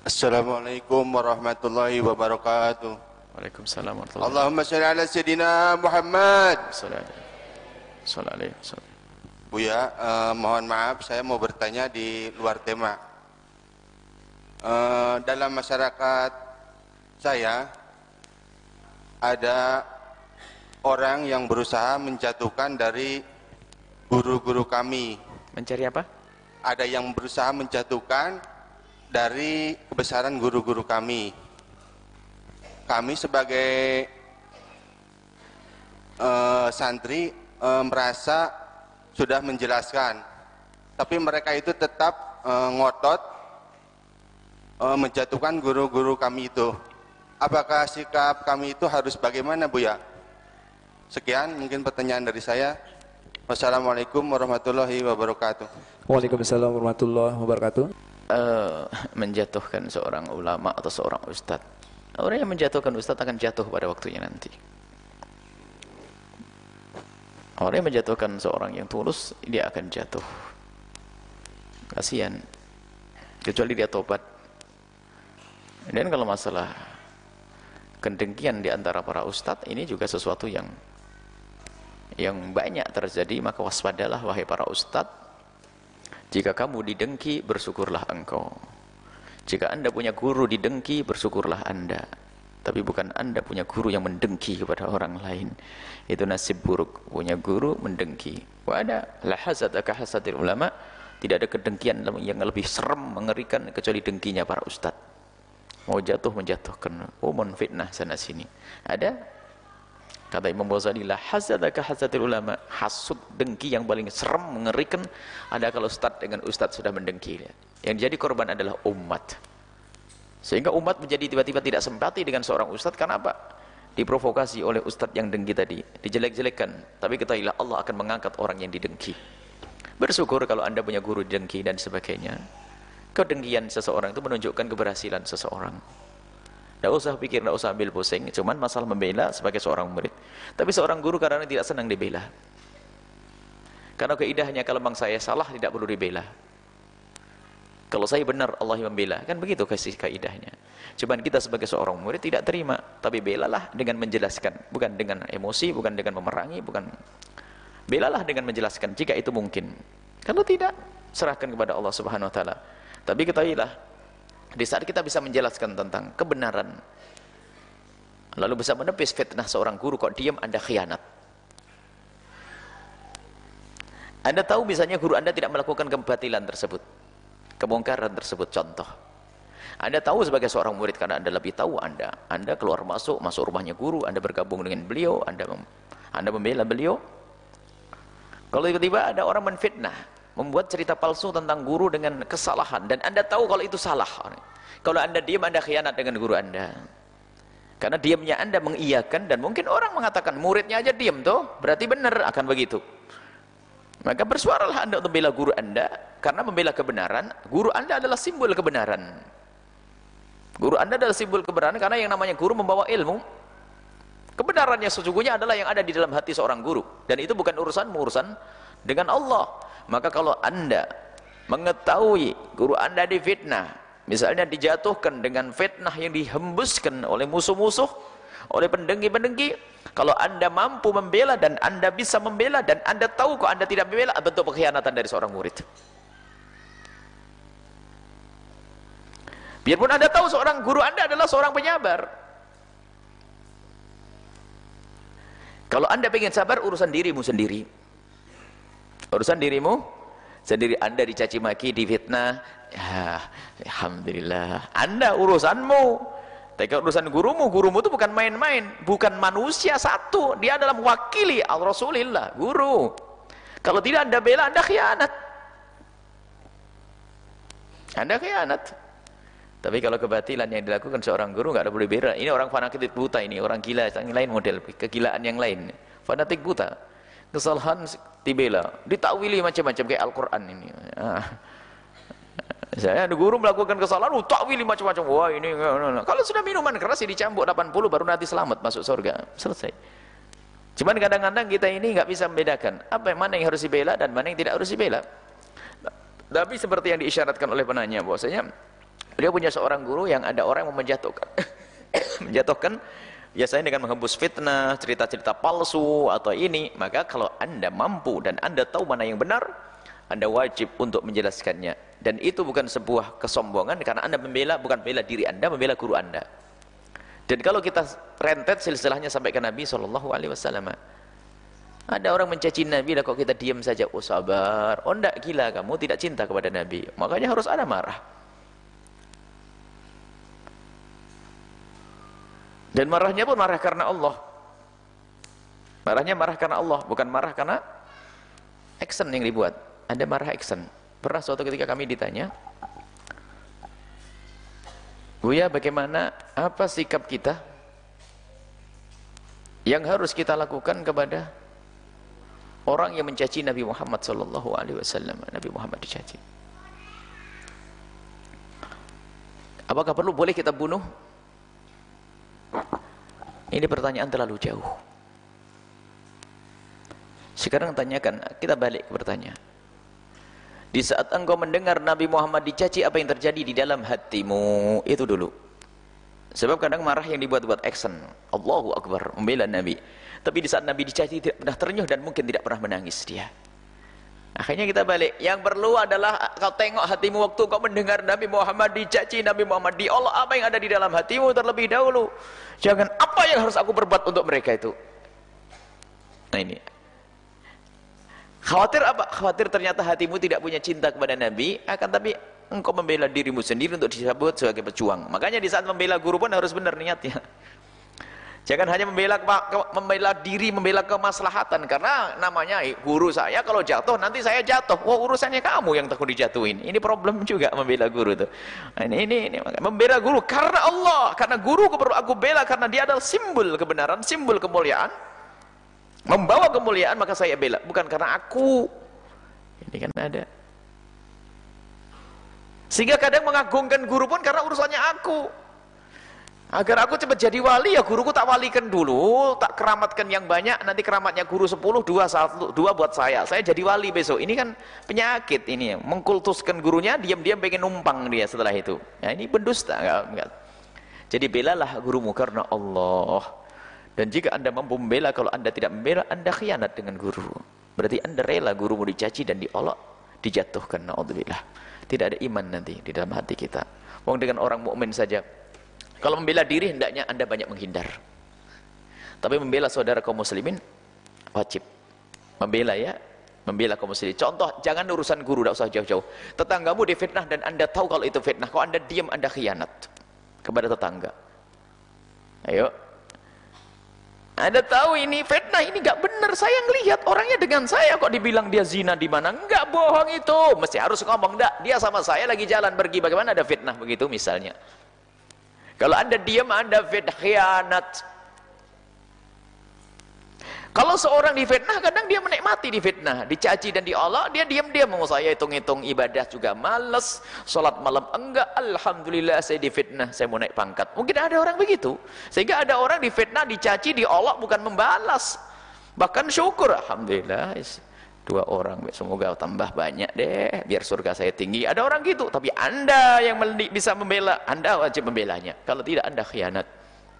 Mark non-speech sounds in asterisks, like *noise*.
Assalamualaikum warahmatullahi wabarakatuh. Waalaikumsalam warahmatullahi Allahumma shalli ala Sayyidina Muhammad. wabarakatuh. Alaihi wasallam. Buya, eh, mohon maaf saya mau bertanya di luar tema. Eh, dalam masyarakat saya ada orang yang berusaha menjatuhkan dari guru-guru kami. Mencari apa? Ada yang berusaha menjatuhkan dari kebesaran guru-guru kami. Kami sebagai eh, santri eh, merasa sudah menjelaskan, tapi mereka itu tetap eh, ngotot eh, menjatuhkan guru-guru kami itu. Apakah sikap kami itu harus bagaimana, Bu ya? Sekian mungkin pertanyaan dari saya. Wassalamualaikum warahmatullahi wabarakatuh. Waalaikumsalam warahmatullahi wabarakatuh. Eh, menjatuhkan seorang ulama atau seorang ustadz. Orang yang menjatuhkan ustadz akan jatuh pada waktunya nanti. Orang yang menjatuhkan seorang yang tulus, dia akan jatuh. Kasihan. Kecuali dia tobat. Dan kalau masalah kedengkian di antara para ustadz, ini juga sesuatu yang yang banyak terjadi, maka waspadalah wahai para ustadz, jika kamu didengki, bersyukurlah engkau. Jika anda punya guru didengki, bersyukurlah anda. Tapi bukan anda punya guru yang mendengki kepada orang lain. Itu nasib buruk. Punya guru mendengki. Wa ada la hasadil ulama. Tidak ada kedengkian yang lebih serem, mengerikan kecuali dengkinya para ustaz. Mau jatuh menjatuhkan. Oh fitnah sana sini. Ada Kata Imam Ghazali, la hasadaka hasadil ulama. Hasud, dengki yang paling serem, mengerikan. Ada kalau ustaz dengan ustaz sudah mendengki. Yang jadi korban adalah umat. Sehingga umat menjadi tiba-tiba tidak simpati dengan seorang ustaz. Karena apa? Diprovokasi oleh ustaz yang dengki tadi. Dijelek-jelekkan. Tapi ketahuilah Allah akan mengangkat orang yang didengki. Bersyukur kalau anda punya guru dengki dan sebagainya. Kedengkian seseorang itu menunjukkan keberhasilan seseorang. Tidak usah pikir, tidak usah ambil pusing. Cuman masalah membela sebagai seorang murid. Tapi seorang guru kadang tidak senang dibela. Karena keidahnya kalau memang saya salah tidak perlu dibela. Kalau saya benar Allah membela. Kan begitu kasih kaidahnya. Cuman kita sebagai seorang murid tidak terima. Tapi belalah dengan menjelaskan. Bukan dengan emosi, bukan dengan memerangi, bukan. Belalah dengan menjelaskan jika itu mungkin. Kalau tidak, serahkan kepada Allah Subhanahu wa taala. Tapi ketahuilah di saat kita bisa menjelaskan tentang kebenaran, lalu bisa menepis fitnah seorang guru, kok diam Anda khianat. Anda tahu misalnya guru Anda tidak melakukan kebatilan tersebut, kemungkaran tersebut, contoh. Anda tahu sebagai seorang murid karena Anda lebih tahu Anda. Anda keluar masuk, masuk rumahnya guru, Anda bergabung dengan beliau, Anda mem Anda membela beliau. Kalau tiba-tiba ada orang menfitnah, membuat cerita palsu tentang guru dengan kesalahan. Dan anda tahu kalau itu salah. Kalau anda diam anda khianat dengan guru anda. Karena diamnya anda mengiyakan dan mungkin orang mengatakan muridnya aja diam tuh berarti benar akan begitu. Maka bersuaralah anda untuk membela guru anda karena membela kebenaran guru anda adalah simbol kebenaran. Guru anda adalah simbol kebenaran karena yang namanya guru membawa ilmu kebenarannya sesungguhnya adalah yang ada di dalam hati seorang guru. Dan itu bukan urusan urusan dengan Allah. Maka kalau anda mengetahui guru anda difitnah misalnya dijatuhkan dengan fitnah yang dihembuskan oleh musuh-musuh oleh pendengki-pendengki kalau anda mampu membela dan anda bisa membela dan anda tahu kok anda tidak membela bentuk pengkhianatan dari seorang murid. Biarpun anda tahu seorang guru anda adalah seorang penyabar kalau anda ingin sabar urusan dirimu sendiri. Urusan dirimu sendiri. Anda dicaci maki difitnah. Ya alhamdulillah. Anda urusanmu. Tapi urusan gurumu gurumu itu bukan main-main. Bukan manusia satu. Dia adalah mewakili al-rasulillah guru. Kalau tidak anda bela anda khianat. Anda khianat tapi kalau kebatilan yang dilakukan seorang guru nggak ada boleh bela ini orang fanatik buta ini orang gila yang lain model kegilaan yang lain. Fanatik buta. Kesalahan dibela. Ditakwili macam-macam kayak Al-Quran ini. Ah. saya ada guru melakukan kesalahan oh, takwili macam-macam. Wah ini kalau sudah minuman keras dicambuk 80 baru nanti selamat masuk surga. Selesai. Cuman kadang-kadang kita ini nggak bisa membedakan apa yang mana yang harus dibela dan mana yang tidak harus dibela. Tapi seperti yang diisyaratkan oleh penanya bahwasanya beliau punya seorang guru yang ada orang yang menjatuhkan. *coughs* Menjatuhkan biasanya dengan menghembus fitnah cerita-cerita palsu atau ini maka kalau anda mampu dan anda tahu mana yang benar anda wajib untuk menjelaskannya. Dan itu bukan sebuah kesombongan karena anda membela bukan membela diri anda membela guru anda. Dan kalau kita rentet silsilahnya sampai ke Nabi SAW ada orang mencaci Nabi lah kok kita diam saja? Oh sabar. Oh enggak gila kamu tidak cinta kepada Nabi. Makanya harus ada marah dan marahnya pun marah karena Allah. Marahnya marah karena Allah bukan marah karena action yang dibuat. Ada marah action. Pernah suatu ketika kami ditanya Buya bagaimana apa sikap kita yang harus kita lakukan kepada orang yang mencaci Nabi Muhammad sallallahu alaihi wasallam? Nabi Muhammad dicaci. Apakah perlu boleh kita bunuh ini pertanyaan terlalu jauh sekarang tanyakan kita balik ke pertanyaan di saat engkau mendengar Nabi Muhammad dicaci, apa yang terjadi di dalam hatimu? Itu dulu. Sebab kadang marah yang dibuat-buat action. Allahu Akbar, membela Nabi. Tapi di saat Nabi dicaci tidak pernah ternyuh dan mungkin tidak pernah menangis dia. Akhirnya kita balik. Yang perlu adalah kau tengok hatimu waktu kau mendengar Nabi Muhammad dicaci, Nabi Muhammad diolok apa yang ada di dalam hatimu terlebih dahulu. Jangan apa yang harus aku berbuat untuk mereka itu. Nah ini Khawatir apa? Khawatir ternyata hatimu tidak punya cinta kepada Nabi, akan tapi engkau membela dirimu sendiri untuk disebut sebagai pejuang. Makanya di saat membela guru pun harus benar niatnya. Jangan hanya membela membela diri, membela kemaslahatan. Karena namanya guru saya kalau jatuh nanti saya jatuh. Wah, urusannya kamu yang takut dijatuhin. Ini problem juga membela guru itu. Nah, ini ini, ini. Membela guru karena Allah, karena guru aku bela karena dia adalah simbol kebenaran, simbol kemuliaan. Membawa kemuliaan maka saya bela. Bukan karena aku. Ini kan ada. Sehingga kadang mengagungkan guru pun karena urusannya aku agar aku cepat jadi wali ya guruku tak walikan dulu tak keramatkan yang banyak nanti keramatnya guru 10 dua satu dua buat saya saya jadi wali besok ini kan penyakit ini mengkultuskan gurunya diam-diam pengen numpang dia setelah itu ya ini pendusta enggak. jadi belalah gurumu karena Allah dan jika anda mampu membela, kalau anda tidak membela, anda khianat dengan guru. Berarti anda rela gurumu dicaci dan diolok, dijatuhkan. Na'udzubillah. Tidak ada iman nanti di dalam hati kita. Wong dengan orang mukmin saja. Kalau membela diri, hendaknya anda banyak menghindar. Tapi membela saudara kaum muslimin, wajib. Membela ya, membela kaum muslimin. Contoh, jangan urusan guru, tidak usah jauh-jauh. Tetanggamu difitnah dan anda tahu kalau itu fitnah. Kalau anda diam, anda khianat kepada tetangga. Ayo, anda tahu ini fitnah ini nggak benar. Saya ngelihat orangnya dengan saya kok dibilang dia zina di mana? Enggak bohong itu. Mesti harus ngomong enggak. Dia sama saya lagi jalan pergi. Bagaimana ada fitnah begitu misalnya? Kalau Anda diam Anda fitnah. Kalau seorang difitnah, kadang dia menikmati difitnah, dicaci dan diolok, dia diam-diam. Mau saya hitung-hitung ibadah juga males, sholat malam enggak, alhamdulillah saya difitnah, saya mau naik pangkat. Mungkin ada orang begitu, sehingga ada orang difitnah, dicaci, diolok bukan membalas, bahkan syukur, alhamdulillah. Dua orang, semoga tambah banyak deh, biar surga saya tinggi. Ada orang gitu, tapi anda yang bisa membela, anda wajib membelanya. Kalau tidak, anda khianat.